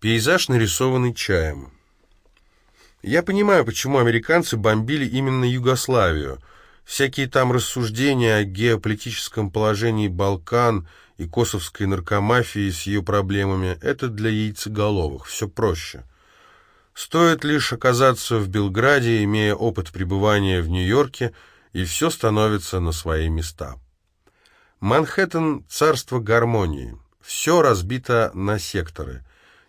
Пейзаж, нарисованный чаем. Я понимаю, почему американцы бомбили именно Югославию. Всякие там рассуждения о геополитическом положении Балкан и косовской наркомафии с ее проблемами – это для яйцеголовых, все проще. Стоит лишь оказаться в Белграде, имея опыт пребывания в Нью-Йорке, и все становится на свои места. Манхэттен – царство гармонии. Все разбито на секторы –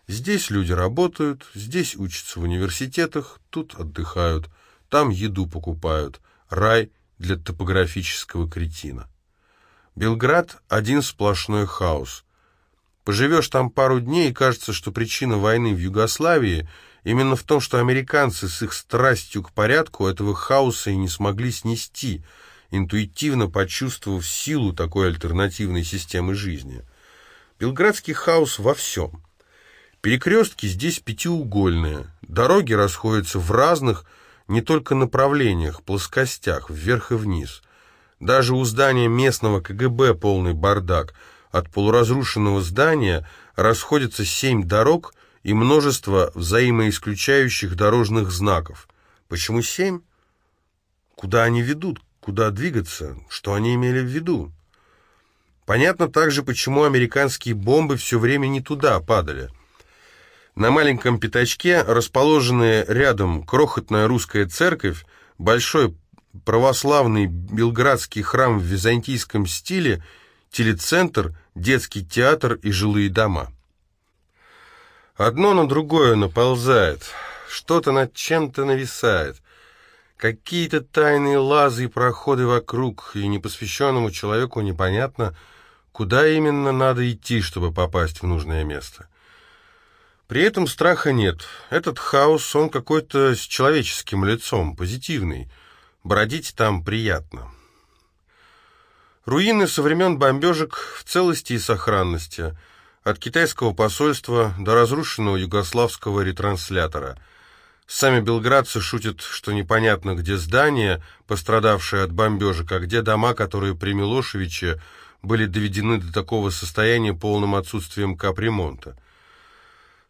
Здесь люди работают, здесь учатся в университетах, тут отдыхают, там еду покупают. Рай для топографического кретина. Белград — один сплошной хаос. Поживешь там пару дней, и кажется, что причина войны в Югославии именно в том, что американцы с их страстью к порядку этого хаоса и не смогли снести, интуитивно почувствовав силу такой альтернативной системы жизни. Белградский хаос во всем — Перекрестки здесь пятиугольные, дороги расходятся в разных, не только направлениях, плоскостях, вверх и вниз. Даже у здания местного КГБ полный бардак. От полуразрушенного здания расходятся семь дорог и множество взаимоисключающих дорожных знаков. Почему семь? Куда они ведут? Куда двигаться? Что они имели в виду? Понятно также, почему американские бомбы все время не туда падали – на маленьком пятачке, расположенная рядом крохотная русская церковь, большой православный белградский храм в византийском стиле, телецентр, детский театр и жилые дома. Одно на другое наползает, что-то над чем-то нависает, какие-то тайные лазы и проходы вокруг, и непосвященному человеку непонятно, куда именно надо идти, чтобы попасть в нужное место. При этом страха нет. Этот хаос, он какой-то с человеческим лицом, позитивный. Бродить там приятно. Руины со времен бомбежек в целости и сохранности. От китайского посольства до разрушенного югославского ретранслятора. Сами белградцы шутят, что непонятно, где здания, пострадавшие от бомбежек, а где дома, которые при Милошевиче были доведены до такого состояния полным отсутствием капремонта.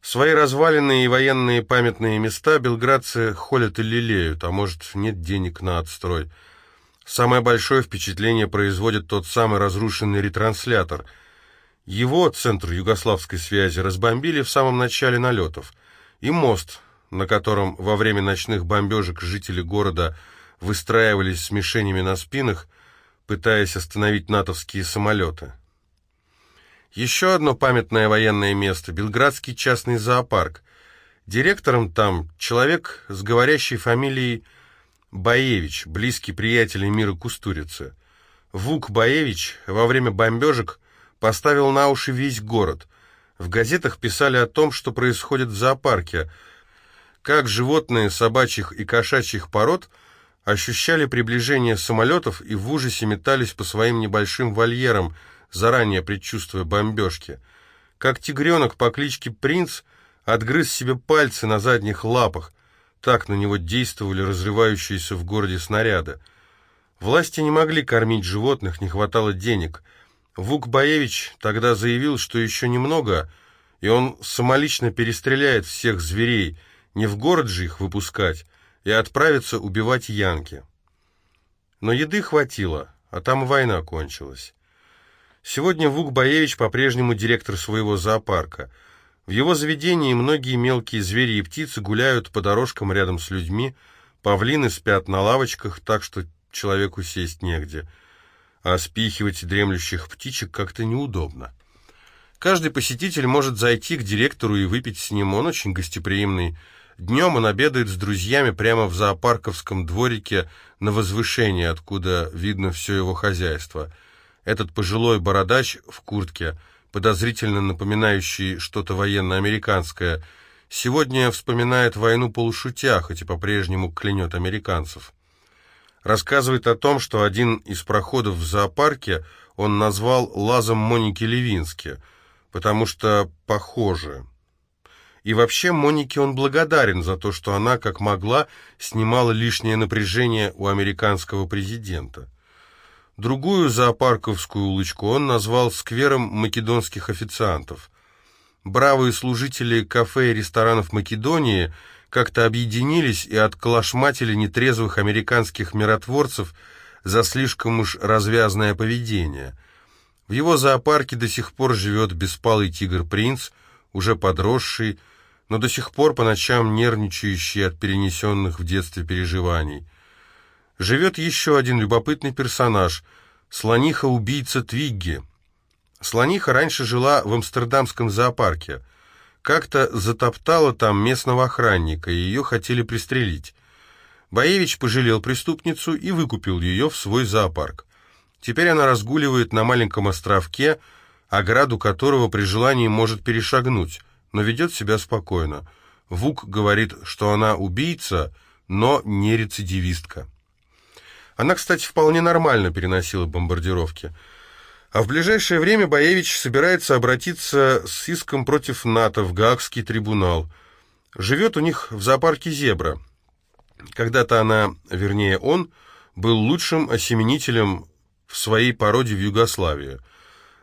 Свои разваленные и военные памятные места белградцы холят и лелеют, а может, нет денег на отстрой. Самое большое впечатление производит тот самый разрушенный ретранслятор. Его, центр югославской связи, разбомбили в самом начале налетов. И мост, на котором во время ночных бомбежек жители города выстраивались с мишенями на спинах, пытаясь остановить натовские самолеты. Еще одно памятное военное место – Белградский частный зоопарк. Директором там человек с говорящей фамилией Баевич, близкий приятель мира Кустурицы. Вук Баевич во время бомбежек поставил на уши весь город. В газетах писали о том, что происходит в зоопарке, как животные собачьих и кошачьих пород ощущали приближение самолетов и в ужасе метались по своим небольшим вольерам – заранее предчувствуя бомбежки. Как тигренок по кличке Принц отгрыз себе пальцы на задних лапах. Так на него действовали разрывающиеся в городе снаряды. Власти не могли кормить животных, не хватало денег. Вук Боевич тогда заявил, что еще немного, и он самолично перестреляет всех зверей, не в город же их выпускать, и отправится убивать янки. Но еды хватило, а там война кончилась. Сегодня Вук Боевич по-прежнему директор своего зоопарка. В его заведении многие мелкие звери и птицы гуляют по дорожкам рядом с людьми, павлины спят на лавочках, так что человеку сесть негде, а спихивать дремлющих птичек как-то неудобно. Каждый посетитель может зайти к директору и выпить с ним, он очень гостеприимный. Днем он обедает с друзьями прямо в зоопарковском дворике на возвышении, откуда видно все его хозяйство – этот пожилой бородач в куртке, подозрительно напоминающий что-то военно-американское, сегодня вспоминает войну полушутя, хоть и по-прежнему клянет американцев. Рассказывает о том, что один из проходов в зоопарке он назвал лазом Моники Левински, потому что похоже. И вообще Монике он благодарен за то, что она, как могла, снимала лишнее напряжение у американского президента. Другую зоопарковскую улочку он назвал сквером македонских официантов. бравые служители кафе и ресторанов Македонии как-то объединились и отколошматили нетрезвых американских миротворцев за слишком уж развязное поведение. В его зоопарке до сих пор живет беспалый тигр-принц, уже подросший, но до сих пор по ночам нервничающий от перенесенных в детстве переживаний. Живет еще один любопытный персонаж – слониха-убийца Твигги. Слониха раньше жила в амстердамском зоопарке. Как-то затоптала там местного охранника, и ее хотели пристрелить. Боевич пожалел преступницу и выкупил ее в свой зоопарк. Теперь она разгуливает на маленьком островке, ограду которого при желании может перешагнуть, но ведет себя спокойно. Вук говорит, что она убийца, но не рецидивистка. Она, кстати, вполне нормально переносила бомбардировки. А в ближайшее время Боевич собирается обратиться с иском против НАТО в Гаагский трибунал. Живет у них в зоопарке «Зебра». Когда-то она, вернее он, был лучшим осеменителем в своей породе в Югославии.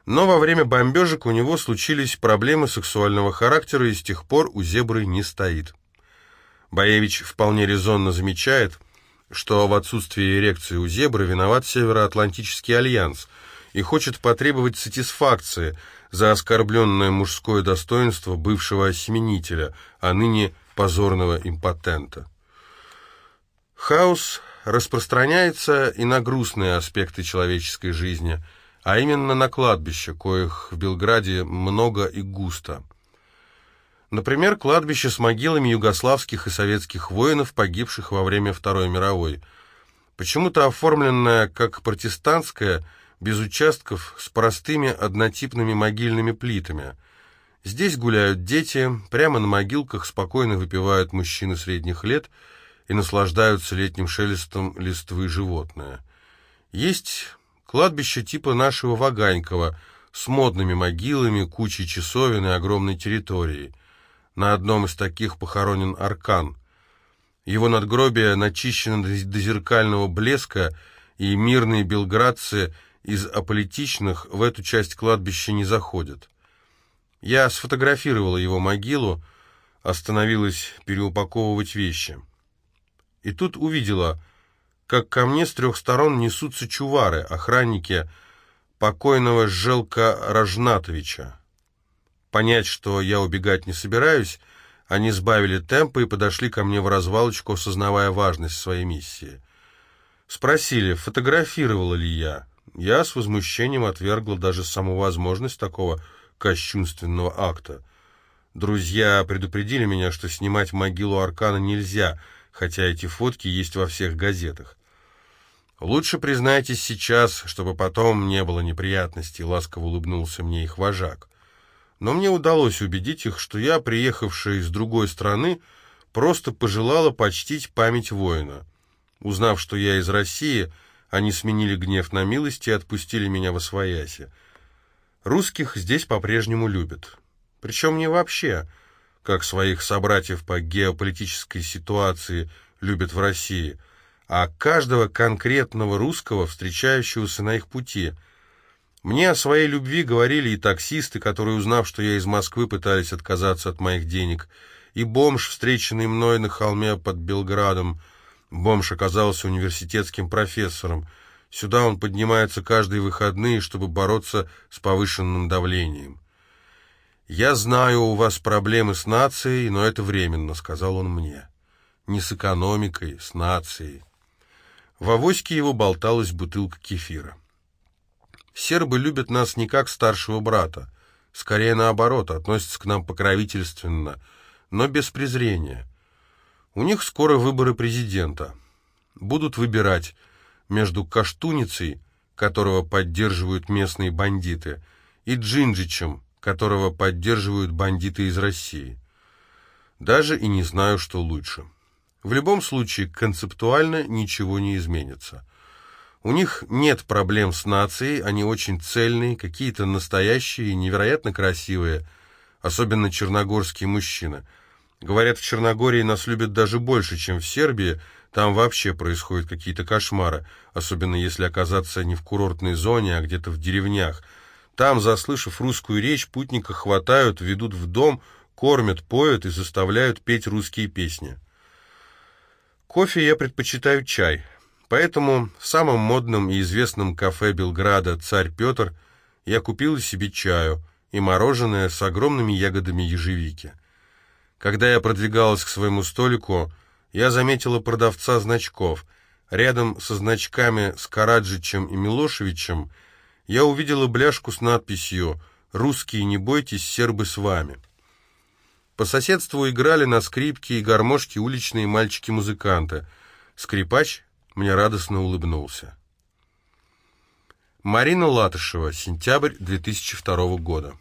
Но во время бомбежек у него случились проблемы сексуального характера, и с тех пор у «Зебры» не стоит. Боевич вполне резонно замечает – что в отсутствии эрекции у зебры виноват Североатлантический альянс и хочет потребовать сатисфакции за оскорбленное мужское достоинство бывшего осеменителя, а ныне позорного импотента. Хаос распространяется и на грустные аспекты человеческой жизни, а именно на кладбище, коих в Белграде много и густо – Например, кладбище с могилами югославских и советских воинов, погибших во время Второй мировой. Почему-то оформленное как протестантское, без участков, с простыми однотипными могильными плитами. Здесь гуляют дети, прямо на могилках спокойно выпивают мужчины средних лет и наслаждаются летним шелестом листвы животное. Есть кладбище типа нашего Ваганькова, с модными могилами, кучей часовен и огромной территорией. На одном из таких похоронен Аркан. Его надгробие начищено до зеркального блеска, и мирные белградцы из аполитичных в эту часть кладбища не заходят. Я сфотографировала его могилу, остановилась переупаковывать вещи. И тут увидела, как ко мне с трех сторон несутся чувары, охранники покойного Желка Рожнатовича. Понять, что я убегать не собираюсь, они сбавили темпы и подошли ко мне в развалочку, осознавая важность своей миссии. Спросили, фотографировала ли я. Я с возмущением отвергла даже саму возможность такого кощунственного акта. Друзья предупредили меня, что снимать могилу Аркана нельзя, хотя эти фотки есть во всех газетах. «Лучше признайтесь сейчас, чтобы потом не было неприятностей», — ласково улыбнулся мне их вожак но мне удалось убедить их, что я, приехавшая из другой страны, просто пожелала почтить память воина. Узнав, что я из России, они сменили гнев на милость и отпустили меня во свояси. Русских здесь по-прежнему любят. Причем не вообще, как своих собратьев по геополитической ситуации любят в России, а каждого конкретного русского, встречающегося на их пути – мне о своей любви говорили и таксисты, которые, узнав, что я из Москвы, пытались отказаться от моих денег, и бомж, встреченный мной на холме под Белградом. Бомж оказался университетским профессором. Сюда он поднимается каждые выходные, чтобы бороться с повышенным давлением. «Я знаю, у вас проблемы с нацией, но это временно», — сказал он мне. «Не с экономикой, с нацией». В авоське его болталась бутылка кефира. Сербы любят нас не как старшего брата, скорее наоборот, относятся к нам покровительственно, но без презрения. У них скоро выборы президента. Будут выбирать между Каштуницей, которого поддерживают местные бандиты, и Джинджичем, которого поддерживают бандиты из России. Даже и не знаю, что лучше. В любом случае, концептуально ничего не изменится. У них нет проблем с нацией, они очень цельные, какие-то настоящие, невероятно красивые, особенно черногорские мужчины. Говорят, в Черногории нас любят даже больше, чем в Сербии, там вообще происходят какие-то кошмары, особенно если оказаться не в курортной зоне, а где-то в деревнях. Там, заслышав русскую речь, путника хватают, ведут в дом, кормят, поют и заставляют петь русские песни. Кофе я предпочитаю чай, поэтому в самом модном и известном кафе Белграда «Царь Петр» я купил себе чаю и мороженое с огромными ягодами ежевики. Когда я продвигалась к своему столику, я заметила продавца значков. Рядом со значками с Караджичем и Милошевичем я увидела бляшку с надписью «Русские, не бойтесь, сербы с вами». По соседству играли на скрипке и гармошке уличные мальчики-музыканты. Скрипач мне радостно улыбнулся. Марина Латышева, сентябрь 2002 года.